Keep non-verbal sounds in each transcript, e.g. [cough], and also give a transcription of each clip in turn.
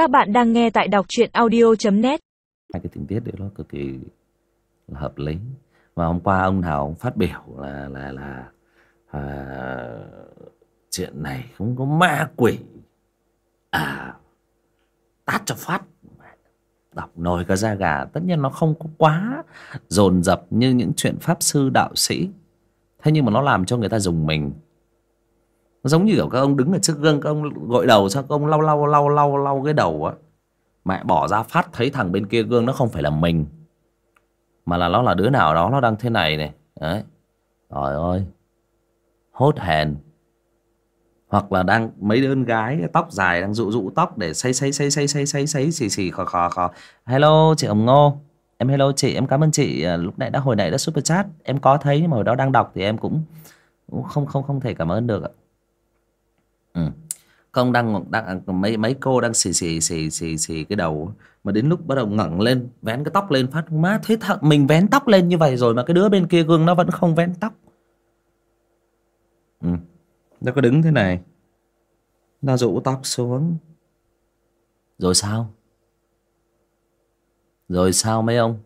Các bạn đang nghe tại đọc truyện audio.net hai cái tình tiết đấy nó cực kỳ là hợp lý. Và hôm qua ông nào ông phát biểu là là là à, chuyện này không có ma quỷ. À tát cho phát. Đọc nồi cả da gà tất nhiên nó không có quá dồn dập như những chuyện pháp sư đạo sĩ. Thế nhưng mà nó làm cho người ta dùng mình giống như kiểu các ông đứng ở trước gương, các ông gội đầu sao các ông lau lau lau lau lau cái đầu á. Mẹ bỏ ra phát thấy thằng bên kia gương nó không phải là mình, mà là nó là đứa nào đó nó đang thế này này. Đấy. Trời ơi. Hốt hèn. Hoặc là đang mấy đứa gái, tóc dài đang dụ dụ tóc để xây xây xây xây xây xây xây xì xì, khò khò khò. Hello, chị hồng ngô. Em hello chị, em cảm ơn chị. À, lúc nãy đã, hồi nãy đã super chat. Em có thấy nhưng mà hồi đó đang đọc thì em cũng cũng không không không thể cảm ơn được ạ ừ. công đang đang mấy mấy cô đang xì xì xì xì xì cái đầu mà đến lúc bắt đầu ngẩng lên vén cái tóc lên phát má thế thật mình vén tóc lên như vậy rồi mà cái đứa bên kia gương nó vẫn không vén tóc. Ừ. nó có đứng thế này. Nó rũ tóc xuống. Rồi sao? Rồi sao mấy ông?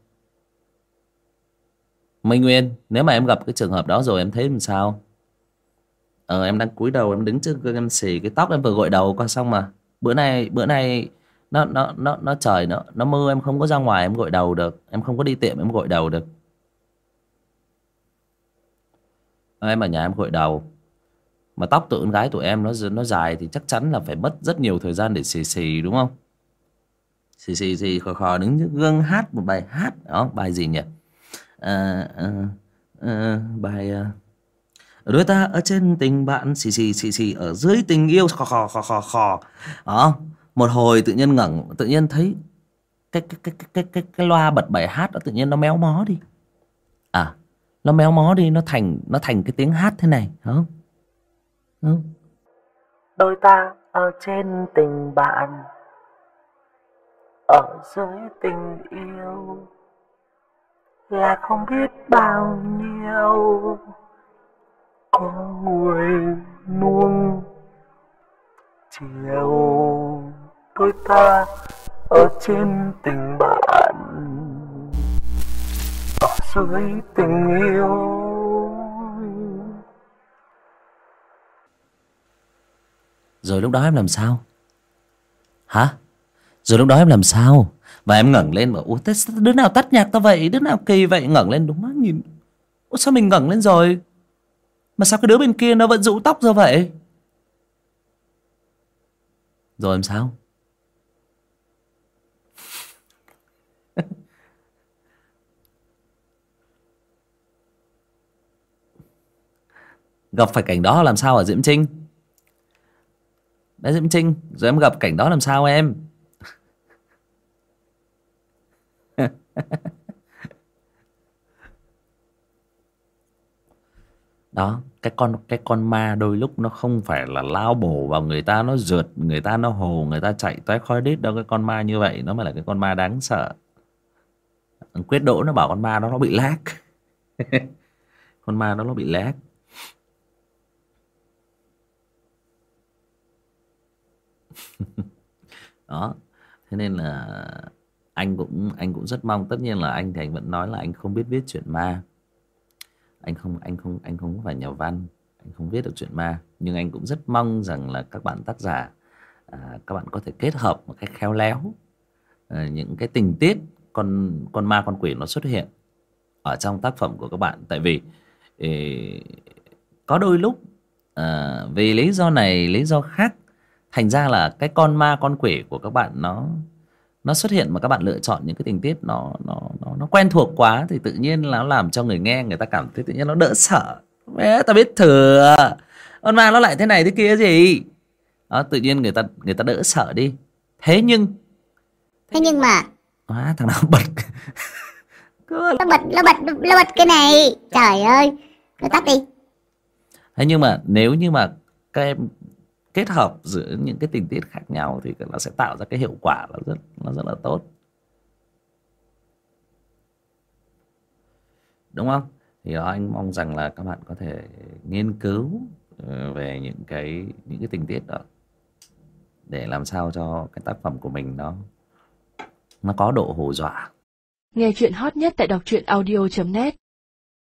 Minh Nguyên Nếu mà em gặp cái trường hợp đó rồi em thấy làm sao Ờ em đang cúi đầu em đứng trước gương em xì cái tóc em vừa gội đầu qua xong mà. Bữa nay bữa nay nó nó nó nó trời nó nó mưa em không có ra ngoài em gội đầu được. Em không có đi tiệm em gội đầu được. Ờ, em ở nhà em gội đầu. Mà tóc tụi con gái tụi em nó nó dài thì chắc chắn là phải mất rất nhiều thời gian để xì xì đúng không? Xì xì xì khò khò đứng trước gương hát một bài hát đó bài gì nhỉ? À, à, à, bài à, đôi ta ở trên tình bạn xì xì xì xì ở dưới tình yêu khò khò khò khò khò. Đó. Một hồi tự nhiên ngẩng tự nhiên thấy cái cái cái cái cái cái, cái loa bật bài hát đó tự nhiên nó méo mó đi. À nó méo mó đi nó thành nó thành cái tiếng hát thế này không? Không? Đôi ta ở trên tình bạn ở dưới tình yêu là không biết bao nhiêu có người nuông chiều đôi ta ở trên tình bạn. Ở dưới tình yêu. Rồi lúc đó em làm sao? Hả? Rồi lúc đó em làm sao? Và em ngẩng lên và, ủa, thế đứa nào tắt nhạc tao vậy? Đứa nào kỳ vậy? Ngẩng lên đúng mắt nhìn. Ủa, sao mình ngẩng lên rồi? Mà sao cái đứa bên kia nó vẫn rũ tóc ra vậy? Rồi làm sao? [laughs] Gặp phải cảnh đó làm sao ở diễm trinh? Đấy diễm trinh, rồi em gặp cảnh đó làm sao em? [laughs] đó, cái con cái con ma đôi lúc nó không phải là lao bổ vào người ta, nó rượt, người ta nó hồ, người ta chạy toé khói đít đâu, cái con ma như vậy. Nó mới là cái con ma đáng sợ. Quyết đỗ nó bảo con ma đó nó bị lác [laughs] con ma đó nó bị lác [laughs] đó, thế nên là anh cũng anh cũng rất mong. Tất nhiên là anh thì anh vẫn nói là anh không biết viết chuyện ma anh không anh không anh không phải nhà văn anh không viết được chuyện ma nhưng anh cũng rất mong rằng là các bạn tác giả à, các bạn có thể kết hợp một cách khéo léo à, những cái tình tiết con con ma con quỷ nó xuất hiện ở trong tác phẩm của các bạn. Tại vì ý, có đôi lúc à, vì lý do này lý do khác thành ra là cái con ma con quỷ của các bạn nó nó xuất hiện mà các bạn lựa chọn những cái tình tiết nó nó nó quen thuộc quá thì tự nhiên là nó làm cho người nghe người ta cảm thấy tự nhiên nó đỡ sợ. Mẹ, ta biết thừa. Con ma nó lại thế này thế kia gì? Đó tự nhiên người ta người ta đỡ sợ đi. Thế nhưng thế nhưng mà à, thằng nào bật [laughs] nó bật nó bật nó bật cái này. Trời ơi. Nó tắt đi. Thế nhưng mà nếu như mà các em kết hợp giữa những cái tình tiết khác nhau thì nó sẽ tạo ra cái hiệu quả nó rất nó rất là tốt đúng không? Thì đó anh mong rằng là các bạn có thể nghiên cứu ờ, về những cái những cái tình tiết đó để làm sao cho cái tác phẩm của mình nó nó có độ hù dọa. Nghe chuyện hot nhất tại đọc truyện audio.net